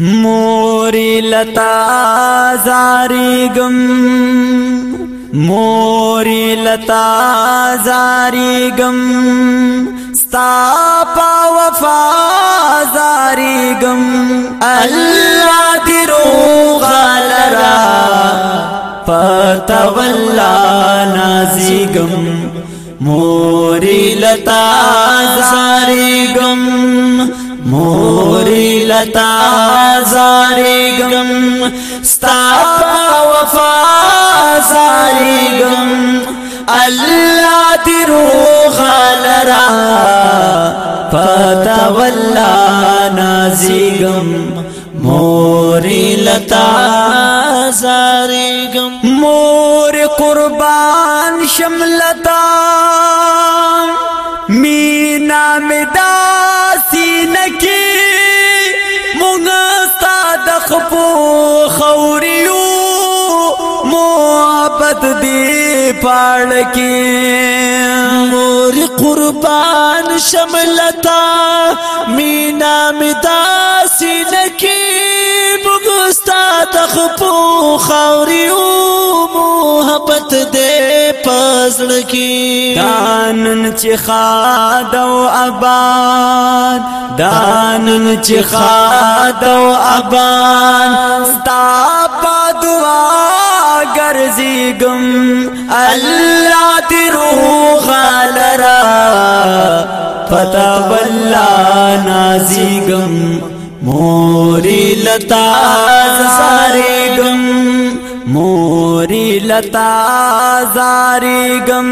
मोरी लता जारी गम मोरी लता जारी गम स्तापा वफा जारी गम अल्लाह दिरो गालरा पतवल्ला नाजी गम मोरी लता जारी गम मोरी گتا زاری گم ستا وفا زاری گم اللہ دی تیرو لرا فتا واللہ نازی گم موری لتا زاری گم مور قربان شملتا مینہ میں داسی نکی اوریو محبت دی پاڑ کی مور قربان شملتا مینا مدا سینکی مگستا تخپو خوریو محبت دی پزړ کې دانن چې خاد او آباد دانن چې خاد او آباد ستا په دعا ګرځي ګم الله دې روح لرا پتا والله نازي ګم موري لتا ساري ګم مور لتا زاری گم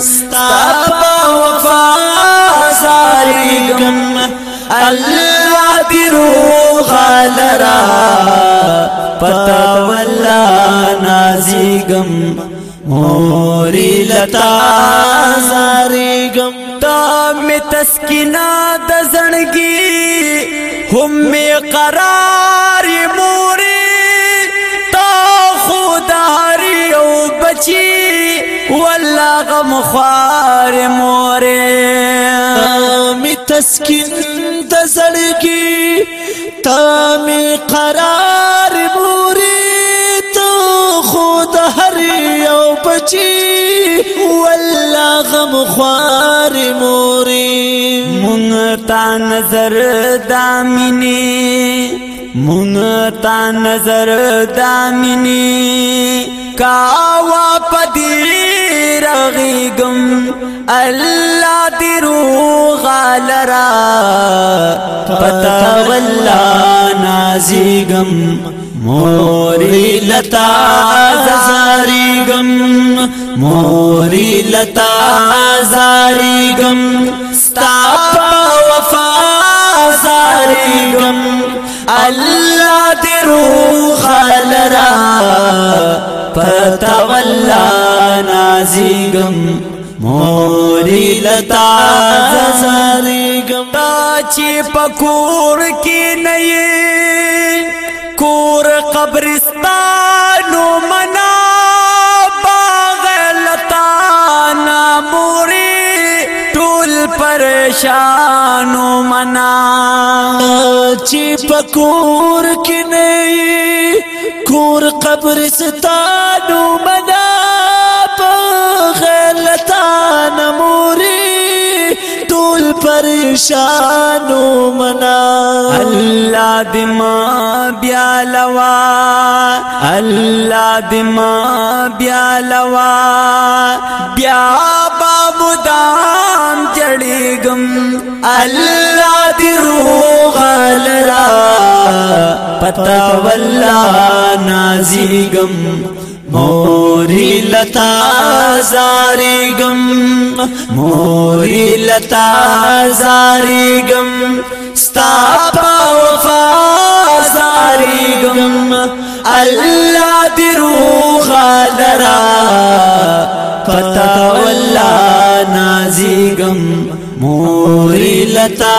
ستا پا وفا زاری گم اللہ دی روح لرا پتا والا نازی گم موری لتا زاری گم تا میں تسکینا دزنگی ہم هم قرار دغه مخوار مورې می تسکین د زړګي تا می قرار مورې ته خود هر یو بچي والله غم خوار مورې مونږ تا نظر دامنه مونږ تا نظر دامنی کاوا پدی رغی گم الله دی روغ لرا پتا ولا نازی گم موری لتا زاری گم موری لتا زاری گم ستا وفا زاری گم الله دې روح لرا فتولا نازګم موري لتا زارګم تا چې پکور کې نه کور قبرستان منا باغلتا ناموري ټول پریشانو چې پکور کې نه کور قبرستانو منا په غلطان موري ټول پریشانو منا الله دې ما بیا لوا الله دې ما بیا لوا بیا بابو دام چړېګم الله دروغ لرا پتا والله نازیګم موری لتا زاریګم موری لتا زاریګم ستا په وفا زاریګم الله دروغ لرا پتا والله زیگم موری لتا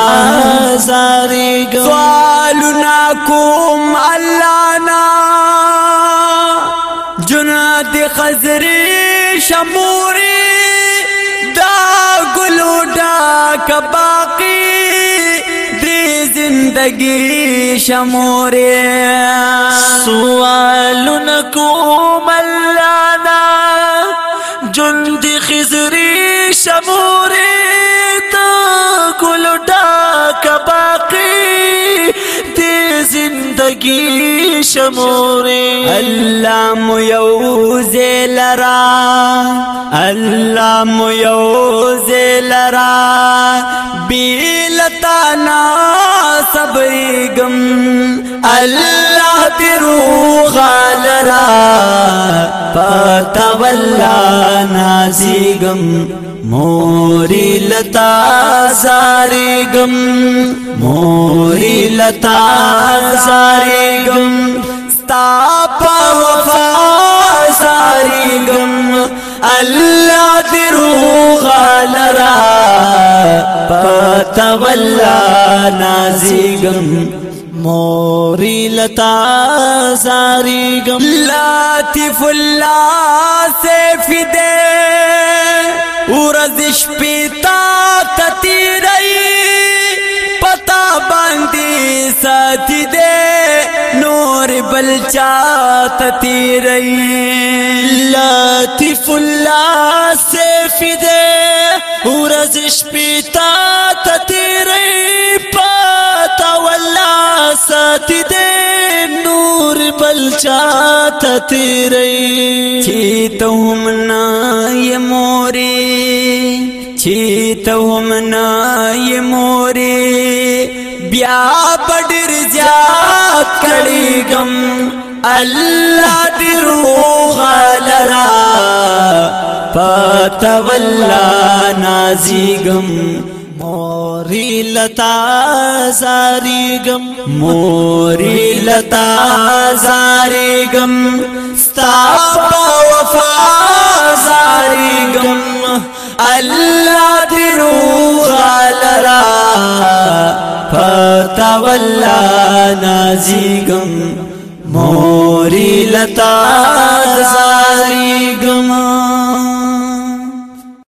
زاریگم سوالنا ناکوم اللہ نا جناد خزرې شموری دا ګلوډا کباقي دی زندگی شموری سوالنا ناکوم اللہ نا جند خزر مورې ته ګل ډاک باقي دې زندګي شمورې الله مو یو زلرا الله مو یو زلرا بیلتا نا صبرګم الله دې روح لرا پتا ولا نازګم موري لتا زاري غم موري لتا زاري غم ستا پا وفا زاری گم اللہ دی روغا لرا پتا والا نازی غم موری لتا زاری گم لاتف اللہ سے دي ورزش پیتا تتیرئی پتا باندی ساتھی دے نور بلچا تتیرئی لطیف اللہ سے فدے ورزش پیتا تتیرئی پتا واللہ ساتھی دے نور بلچا تتیرئی چیتا ہم بیا بډر زیاد کړي غم الله دې روح لرا پتولا نازيګم موری لتا زاريګم موری لتا زاريګم ستا وفا زاريګم اللہ دی روح वला जी موري لتا लता सारीगम